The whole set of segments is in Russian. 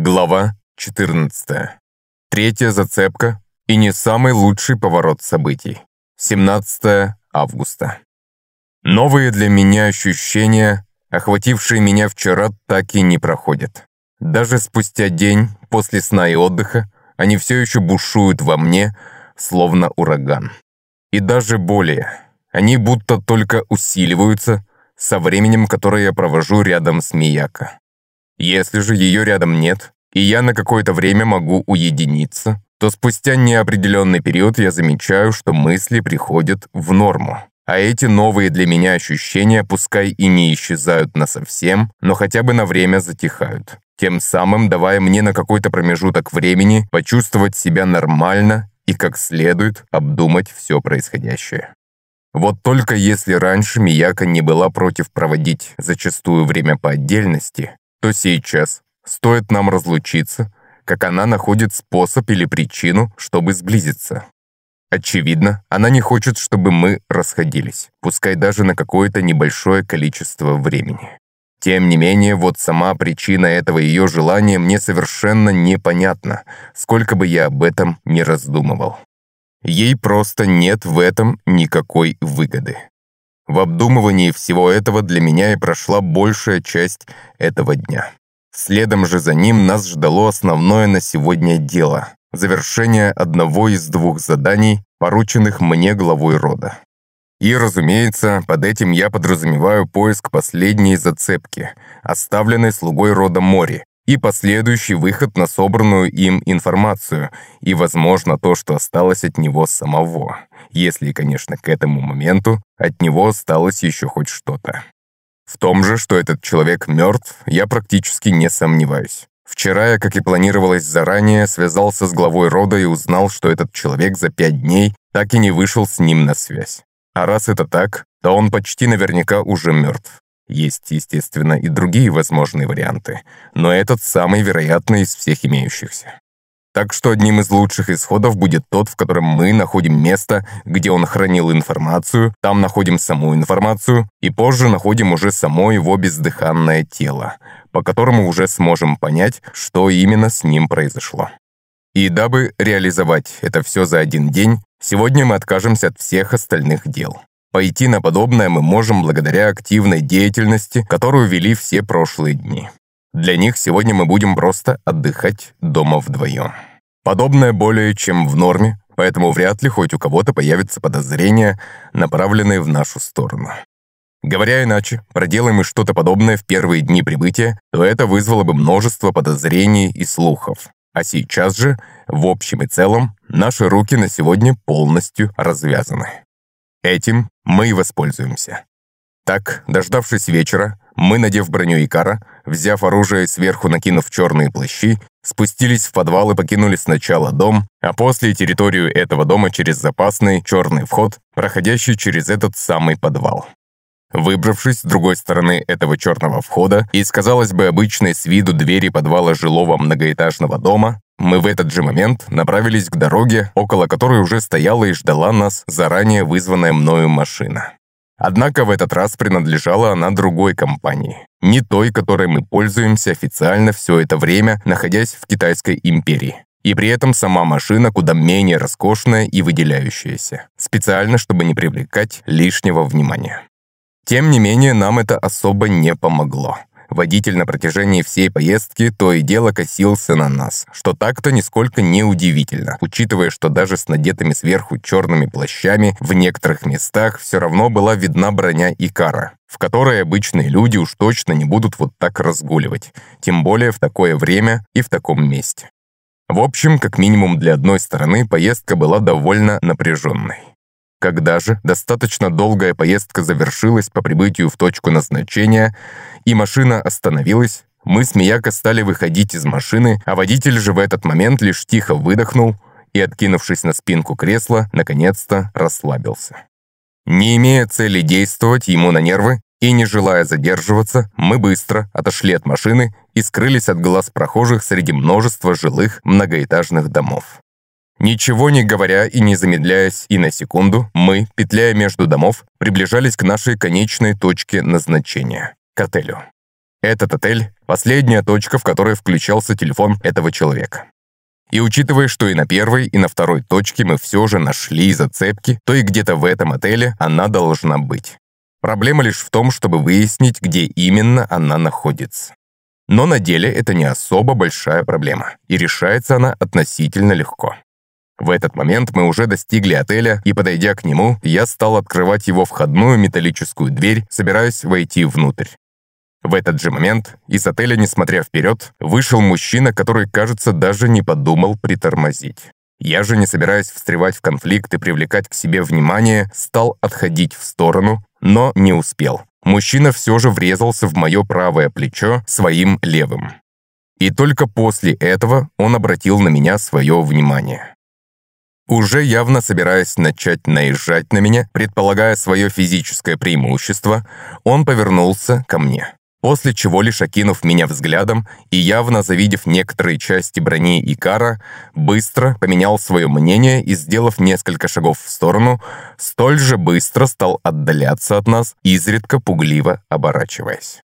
Глава 14. Третья зацепка и не самый лучший поворот событий. 17 августа. Новые для меня ощущения, охватившие меня вчера, так и не проходят. Даже спустя день после сна и отдыха они все еще бушуют во мне, словно ураган. И даже более, они будто только усиливаются со временем, которое я провожу рядом с Мияко. Если же ее рядом нет, и я на какое-то время могу уединиться, то спустя неопределенный период я замечаю, что мысли приходят в норму. А эти новые для меня ощущения пускай и не исчезают насовсем, но хотя бы на время затихают. Тем самым давая мне на какой-то промежуток времени почувствовать себя нормально и как следует обдумать все происходящее. Вот только если раньше Мияка не была против проводить зачастую время по отдельности, то сейчас стоит нам разлучиться, как она находит способ или причину, чтобы сблизиться. Очевидно, она не хочет, чтобы мы расходились, пускай даже на какое-то небольшое количество времени. Тем не менее, вот сама причина этого ее желания мне совершенно непонятна, сколько бы я об этом не раздумывал. Ей просто нет в этом никакой выгоды. В обдумывании всего этого для меня и прошла большая часть этого дня. Следом же за ним нас ждало основное на сегодня дело – завершение одного из двух заданий, порученных мне главой рода. И, разумеется, под этим я подразумеваю поиск последней зацепки, оставленной слугой рода Мори, и последующий выход на собранную им информацию, и, возможно, то, что осталось от него самого если, конечно, к этому моменту от него осталось еще хоть что-то. В том же, что этот человек мертв, я практически не сомневаюсь. Вчера я, как и планировалось заранее, связался с главой рода и узнал, что этот человек за пять дней так и не вышел с ним на связь. А раз это так, то он почти наверняка уже мертв. Есть, естественно, и другие возможные варианты, но этот самый вероятный из всех имеющихся. Так что одним из лучших исходов будет тот, в котором мы находим место, где он хранил информацию, там находим саму информацию, и позже находим уже само его бездыханное тело, по которому уже сможем понять, что именно с ним произошло. И дабы реализовать это все за один день, сегодня мы откажемся от всех остальных дел. Пойти на подобное мы можем благодаря активной деятельности, которую вели все прошлые дни. Для них сегодня мы будем просто отдыхать дома вдвоем. Подобное более чем в норме, поэтому вряд ли хоть у кого-то появится подозрения, направленные в нашу сторону. Говоря иначе, проделаем мы что-то подобное в первые дни прибытия, то это вызвало бы множество подозрений и слухов. А сейчас же, в общем и целом, наши руки на сегодня полностью развязаны. Этим мы и воспользуемся. Так, дождавшись вечера, мы, надев броню Икара, взяв оружие и сверху накинув черные плащи, спустились в подвал и покинули сначала дом, а после территорию этого дома через запасный черный вход, проходящий через этот самый подвал. Выбравшись с другой стороны этого черного входа из, казалось бы, обычной с виду двери подвала жилого многоэтажного дома, мы в этот же момент направились к дороге, около которой уже стояла и ждала нас заранее вызванная мною машина. Однако в этот раз принадлежала она другой компании, не той, которой мы пользуемся официально все это время, находясь в Китайской империи. И при этом сама машина куда менее роскошная и выделяющаяся, специально, чтобы не привлекать лишнего внимания. Тем не менее, нам это особо не помогло. Водитель на протяжении всей поездки то и дело косился на нас, что так-то нисколько не удивительно, учитывая, что даже с надетыми сверху черными плащами в некоторых местах все равно была видна броня Икара, в которой обычные люди уж точно не будут вот так разгуливать, тем более в такое время и в таком месте. В общем, как минимум для одной стороны поездка была довольно напряженной. Когда же достаточно долгая поездка завершилась по прибытию в точку назначения, и машина остановилась, мы с Мияко стали выходить из машины, а водитель же в этот момент лишь тихо выдохнул и, откинувшись на спинку кресла, наконец-то расслабился. Не имея цели действовать ему на нервы и не желая задерживаться, мы быстро отошли от машины и скрылись от глаз прохожих среди множества жилых многоэтажных домов. Ничего не говоря и не замедляясь и на секунду, мы, петляя между домов, приближались к нашей конечной точке назначения – к отелю. Этот отель, Последняя точка, в которой включался телефон этого человека. И учитывая, что и на первой, и на второй точке мы все же нашли зацепки, то и где-то в этом отеле она должна быть. Проблема лишь в том, чтобы выяснить, где именно она находится. Но на деле это не особо большая проблема, и решается она относительно легко. В этот момент мы уже достигли отеля, и, подойдя к нему, я стал открывать его входную металлическую дверь, собираясь войти внутрь. В этот же момент из отеля, несмотря вперед, вышел мужчина, который, кажется, даже не подумал притормозить. Я же, не собираясь встревать в конфликт и привлекать к себе внимание, стал отходить в сторону, но не успел. Мужчина все же врезался в мое правое плечо своим левым. И только после этого он обратил на меня свое внимание. Уже явно собираясь начать наезжать на меня, предполагая свое физическое преимущество, он повернулся ко мне. После чего, лишь окинув меня взглядом и явно завидев некоторые части брони Икара, быстро поменял свое мнение и, сделав несколько шагов в сторону, столь же быстро стал отдаляться от нас, изредка пугливо оборачиваясь.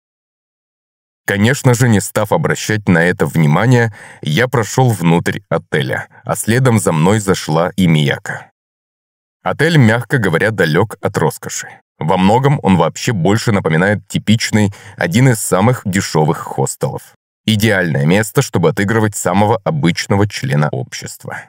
Конечно же, не став обращать на это внимание, я прошел внутрь отеля, а следом за мной зашла и Мияка. Отель, мягко говоря, далек от роскоши. Во многом он вообще больше напоминает типичный, один из самых дешевых хостелов. Идеальное место, чтобы отыгрывать самого обычного члена общества.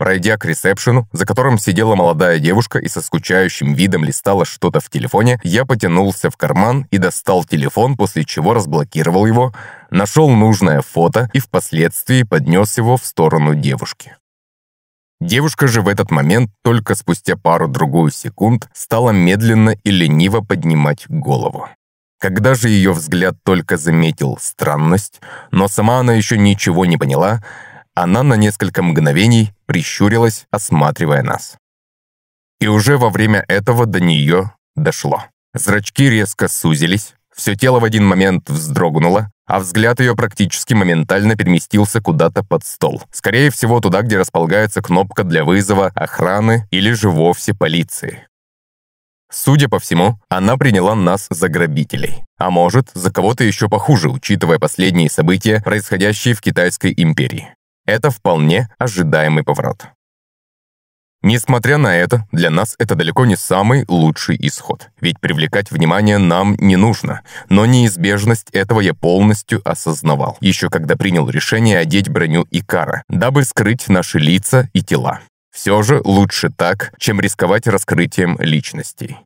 Пройдя к ресепшену, за которым сидела молодая девушка и со скучающим видом листала что-то в телефоне, я потянулся в карман и достал телефон, после чего разблокировал его, нашел нужное фото и впоследствии поднес его в сторону девушки. Девушка же в этот момент, только спустя пару-другую секунд, стала медленно и лениво поднимать голову. Когда же ее взгляд только заметил странность, но сама она еще ничего не поняла, она на несколько мгновений прищурилась, осматривая нас. И уже во время этого до нее дошло. Зрачки резко сузились, все тело в один момент вздрогнуло, а взгляд ее практически моментально переместился куда-то под стол. Скорее всего, туда, где располагается кнопка для вызова охраны или же вовсе полиции. Судя по всему, она приняла нас за грабителей. А может, за кого-то еще похуже, учитывая последние события, происходящие в Китайской империи. Это вполне ожидаемый поворот. Несмотря на это, для нас это далеко не самый лучший исход, ведь привлекать внимание нам не нужно, но неизбежность этого я полностью осознавал, еще когда принял решение одеть броню Икара, дабы скрыть наши лица и тела. Все же лучше так, чем рисковать раскрытием личностей.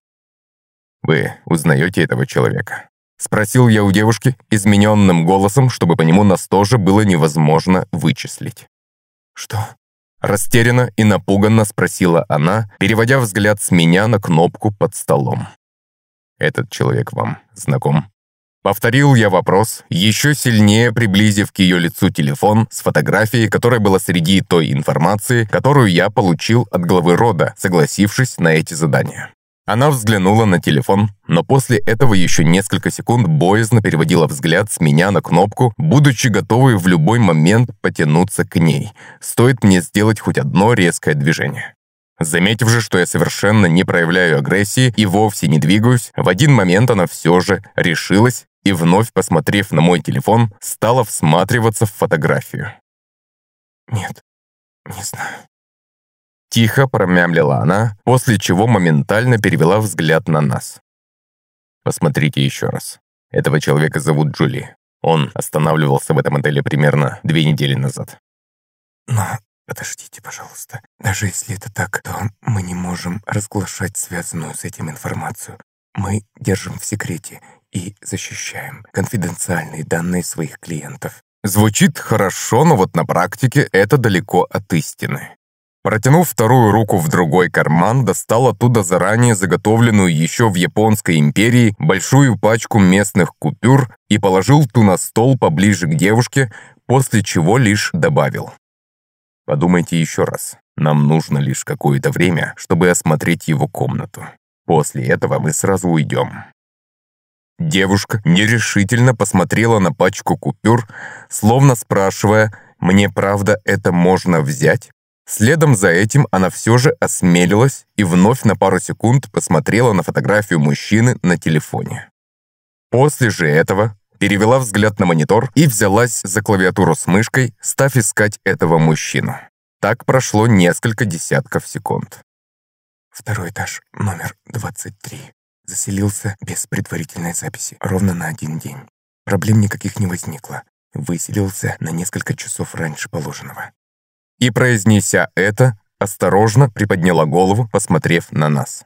Вы узнаете этого человека? Спросил я у девушки измененным голосом, чтобы по нему нас тоже было невозможно вычислить. «Что?» Растерянно и напуганно спросила она, переводя взгляд с меня на кнопку под столом. «Этот человек вам знаком?» Повторил я вопрос, еще сильнее приблизив к ее лицу телефон с фотографией, которая была среди той информации, которую я получил от главы рода, согласившись на эти задания. Она взглянула на телефон, но после этого еще несколько секунд боязно переводила взгляд с меня на кнопку, будучи готовой в любой момент потянуться к ней. Стоит мне сделать хоть одно резкое движение. Заметив же, что я совершенно не проявляю агрессии и вовсе не двигаюсь, в один момент она все же решилась и, вновь посмотрев на мой телефон, стала всматриваться в фотографию. «Нет, не знаю», Тихо промямлила она, после чего моментально перевела взгляд на нас. Посмотрите еще раз. Этого человека зовут Джули. Он останавливался в этом отеле примерно две недели назад. Но подождите, пожалуйста. Даже если это так, то мы не можем разглашать связанную с этим информацию. Мы держим в секрете и защищаем конфиденциальные данные своих клиентов. Звучит хорошо, но вот на практике это далеко от истины. Протянув вторую руку в другой карман, достал оттуда заранее заготовленную еще в Японской империи большую пачку местных купюр и положил ту на стол поближе к девушке, после чего лишь добавил. «Подумайте еще раз. Нам нужно лишь какое-то время, чтобы осмотреть его комнату. После этого мы сразу уйдем». Девушка нерешительно посмотрела на пачку купюр, словно спрашивая, «Мне правда это можно взять?» Следом за этим она все же осмелилась и вновь на пару секунд посмотрела на фотографию мужчины на телефоне. После же этого перевела взгляд на монитор и взялась за клавиатуру с мышкой, став искать этого мужчину. Так прошло несколько десятков секунд. Второй этаж, номер 23. Заселился без предварительной записи, ровно на один день. Проблем никаких не возникло. Выселился на несколько часов раньше положенного. И, произнеся это, осторожно приподняла голову, посмотрев на нас.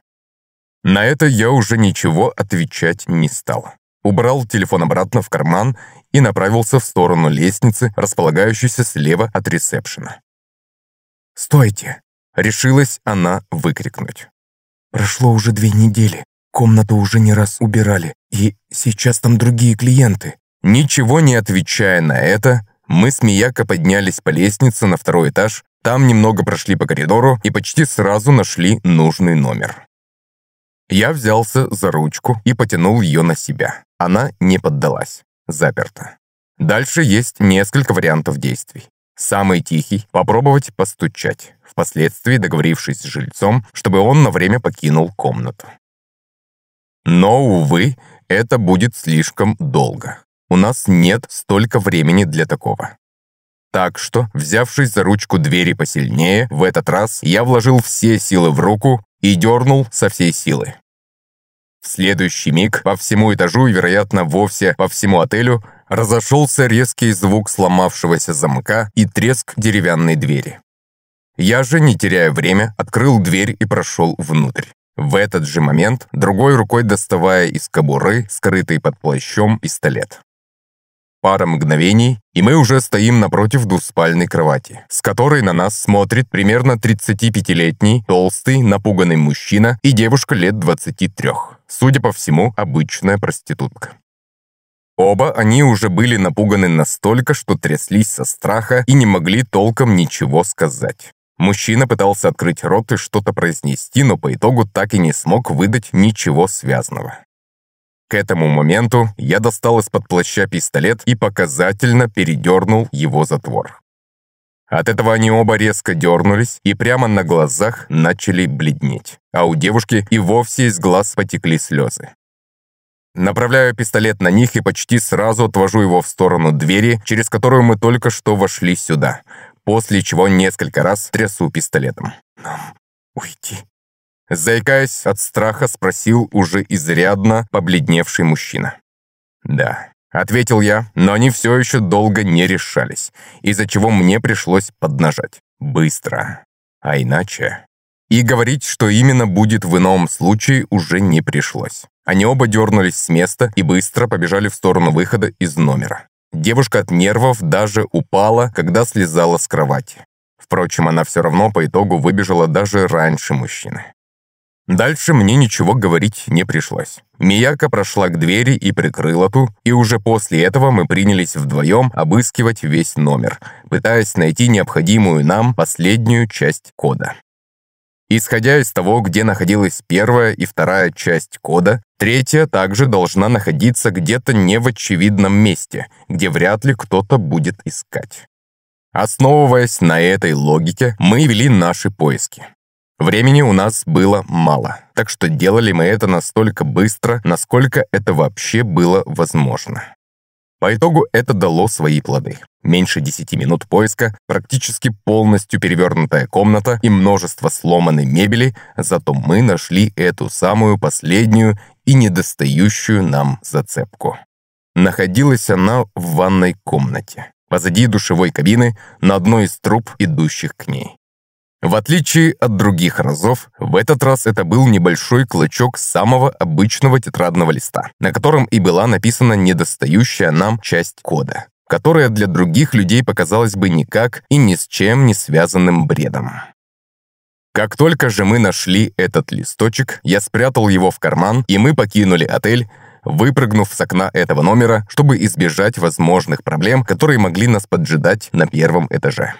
На это я уже ничего отвечать не стал. Убрал телефон обратно в карман и направился в сторону лестницы, располагающейся слева от ресепшена. «Стойте!» — решилась она выкрикнуть. «Прошло уже две недели. Комнату уже не раз убирали, и сейчас там другие клиенты». Ничего не отвечая на это, мы с Мияко поднялись по лестнице на второй этаж, там немного прошли по коридору и почти сразу нашли нужный номер. Я взялся за ручку и потянул ее на себя. Она не поддалась. Заперта. Дальше есть несколько вариантов действий. Самый тихий – попробовать постучать, впоследствии договорившись с жильцом, чтобы он на время покинул комнату. Но, увы, это будет слишком долго. У нас нет столько времени для такого. Так что, взявшись за ручку двери посильнее, в этот раз я вложил все силы в руку и дернул со всей силы. В следующий миг по всему этажу и, вероятно, вовсе по всему отелю разошелся резкий звук сломавшегося замка и треск деревянной двери. Я же, не теряя время, открыл дверь и прошел внутрь. В этот же момент, другой рукой доставая из кобуры, скрытый под плащом, пистолет. Пара мгновений, и мы уже стоим напротив двуспальной кровати, с которой на нас смотрит примерно 35-летний, толстый, напуганный мужчина и девушка лет 23. Судя по всему, обычная проститутка. Оба они уже были напуганы настолько, что тряслись со страха и не могли толком ничего сказать. Мужчина пытался открыть рот и что-то произнести, но по итогу так и не смог выдать ничего связанного. К этому моменту я достал из-под плаща пистолет и показательно передернул его затвор. От этого они оба резко дернулись и прямо на глазах начали бледнеть, а у девушки и вовсе из глаз потекли слезы. Направляю пистолет на них и почти сразу отвожу его в сторону двери, через которую мы только что вошли сюда, после чего несколько раз трясу пистолетом. «Нам уйти?» Заикаясь от страха, спросил уже изрядно побледневший мужчина. «Да», — ответил я, но они все еще долго не решались, из-за чего мне пришлось поднажать. Быстро. А иначе... И говорить, что именно будет в ином случае, уже не пришлось. Они оба дернулись с места и быстро побежали в сторону выхода из номера. Девушка от нервов даже упала, когда слезала с кровати. Впрочем, она все равно по итогу выбежала даже раньше мужчины. Дальше мне ничего говорить не пришлось. Мияка прошла к двери и прикрыла ту, и уже после этого мы принялись вдвоем обыскивать весь номер, пытаясь найти необходимую нам последнюю часть кода. Исходя из того, где находилась первая и вторая часть кода, третья также должна находиться где-то не в очевидном месте, где вряд ли кто-то будет искать. Основываясь на этой логике, мы вели наши поиски. Времени у нас было мало, так что делали мы это настолько быстро, насколько это вообще было возможно. По итогу это дало свои плоды. Меньше 10 минут поиска, практически полностью перевернутая комната и множество сломанной мебели, зато мы нашли эту самую последнюю и недостающую нам зацепку. Находилась она в ванной комнате, позади душевой кабины, на одной из труб, идущих к ней. В отличие от других разов, в этот раз это был небольшой клочок самого обычного тетрадного листа, на котором и была написана недостающая нам часть кода, которая для других людей показалась бы никак и ни с чем не связанным бредом. Как только же мы нашли этот листочек, я спрятал его в карман, и мы покинули отель, выпрыгнув с окна этого номера, чтобы избежать возможных проблем, которые могли нас поджидать на первом этаже.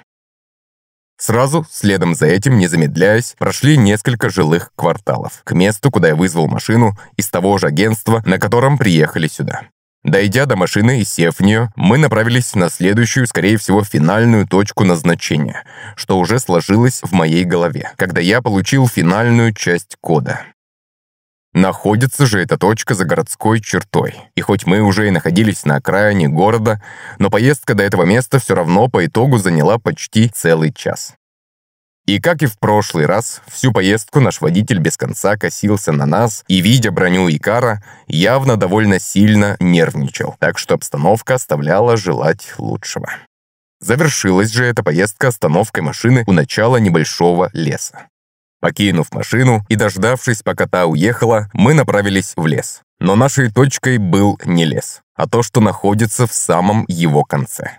Сразу, следом за этим, не замедляясь, прошли несколько жилых кварталов к месту, куда я вызвал машину из того же агентства, на котором приехали сюда. Дойдя до машины и сев в нее, мы направились на следующую, скорее всего, финальную точку назначения, что уже сложилось в моей голове, когда я получил финальную часть кода. Находится же эта точка за городской чертой. И хоть мы уже и находились на окраине города, но поездка до этого места все равно по итогу заняла почти целый час. И как и в прошлый раз, всю поездку наш водитель без конца косился на нас и, видя броню Икара, явно довольно сильно нервничал, так что обстановка оставляла желать лучшего. Завершилась же эта поездка остановкой машины у начала небольшого леса. Покинув машину и дождавшись, пока та уехала, мы направились в лес. Но нашей точкой был не лес, а то, что находится в самом его конце.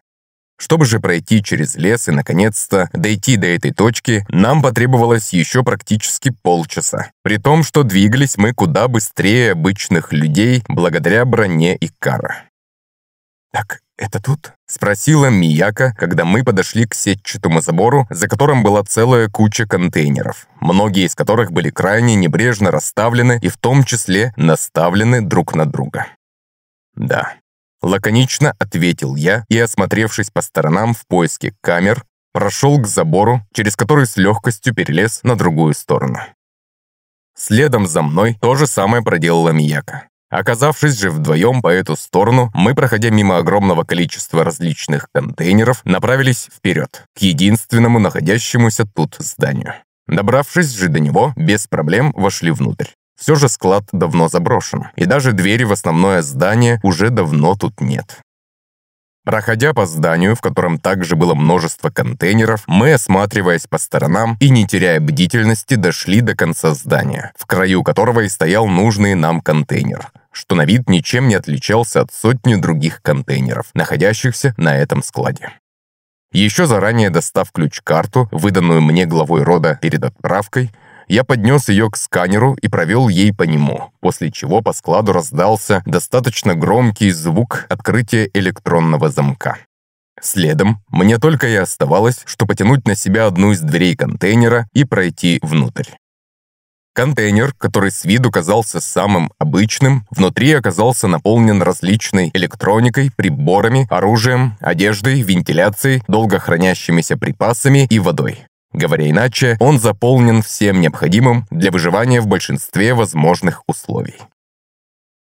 Чтобы же пройти через лес и, наконец-то, дойти до этой точки, нам потребовалось еще практически полчаса. При том, что двигались мы куда быстрее обычных людей благодаря броне и кара. «Так, это тут?» — спросила Мияка, когда мы подошли к сетчатому забору, за которым была целая куча контейнеров, многие из которых были крайне небрежно расставлены и в том числе наставлены друг на друга. «Да». Лаконично ответил я и, осмотревшись по сторонам в поиске камер, прошел к забору, через который с легкостью перелез на другую сторону. Следом за мной то же самое проделала Мияка. Оказавшись же вдвоем по эту сторону, мы, проходя мимо огромного количества различных контейнеров, направились вперед, к единственному находящемуся тут зданию. Добравшись же до него, без проблем вошли внутрь. Все же склад давно заброшен, и даже двери в основное здание уже давно тут нет. Проходя по зданию, в котором также было множество контейнеров, мы, осматриваясь по сторонам и не теряя бдительности, дошли до конца здания, в краю которого и стоял нужный нам контейнер, что на вид ничем не отличался от сотни других контейнеров, находящихся на этом складе. Еще заранее достав ключ-карту, выданную мне главой рода перед отправкой, я поднес ее к сканеру и провел ей по нему, после чего по складу раздался достаточно громкий звук открытия электронного замка. Следом мне только и оставалось, что потянуть на себя одну из дверей контейнера и пройти внутрь. Контейнер, который с виду казался самым обычным, внутри оказался наполнен различной электроникой, приборами, оружием, одеждой, вентиляцией, долго хранящимися припасами и водой. Говоря иначе, он заполнен всем необходимым для выживания в большинстве возможных условий.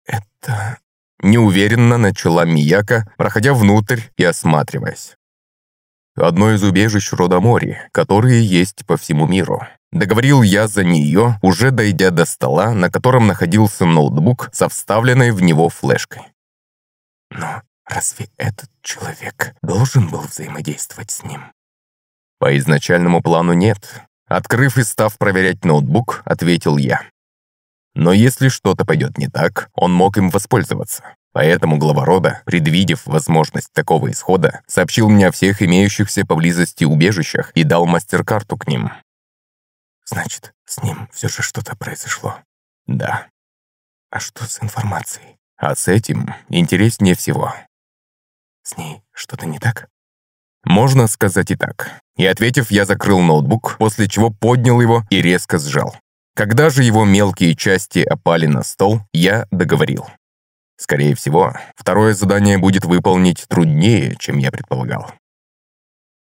«Это...» Неуверенно начала Мияка, проходя внутрь и осматриваясь. Одно из убежищ рода Мори, которые есть по всему миру. Договорил я за нее, уже дойдя до стола, на котором находился ноутбук со вставленной в него флешкой. Но разве этот человек должен был взаимодействовать с ним? По изначальному плану нет. Открыв и став проверять ноутбук, ответил я. Но если что-то пойдет не так, он мог им воспользоваться. Поэтому глава рода, предвидев возможность такого исхода, сообщил мне о всех имеющихся поблизости убежищах и дал мастер-карту к ним. Значит, с ним все же что-то произошло? Да. А что с информацией? А с этим интереснее всего. С ней что-то не так? Можно сказать и так. И ответив, я закрыл ноутбук, после чего поднял его и резко сжал. Когда же его мелкие части опали на стол, я договорил. Скорее всего, второе задание будет выполнить труднее, чем я предполагал.